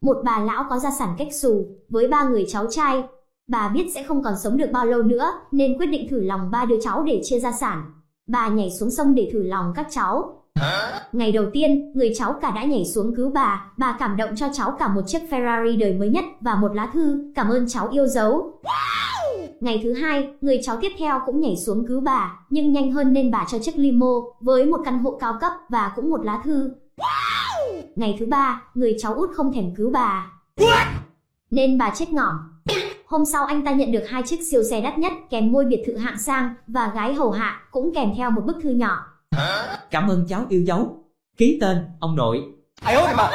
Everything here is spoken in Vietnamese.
Một bà lão có gia sản cách xù, với ba người cháu trai. Bà biết sẽ không còn sống được bao lâu nữa, nên quyết định thử lòng ba đứa cháu để chia gia sản. Bà nhảy xuống sông để thử lòng các cháu. Ngày đầu tiên, người cháu cả đã nhảy xuống cứu bà, bà cảm động cho cháu cả một chiếc Ferrari đời mới nhất và một lá thư, cảm ơn cháu yêu dấu. Ngày thứ hai, người cháu tiếp theo cũng nhảy xuống cứu bà, nhưng nhanh hơn nên bà cho chiếc limo, với một căn hộ cao cấp và cũng một lá thư. Ngày thứ ba, người cháu út không thèm cứu bà. Nên bà chết ngỏm. Hôm sau anh ta nhận được hai chiếc siêu xe đắt nhất kèm ngôi biệt thự hạng sang và gái hầu hạ cũng kèm theo một bức thư nhỏ. Cảm ơn cháu yêu dấu. Ký tên, ông nội. Ai ơi mà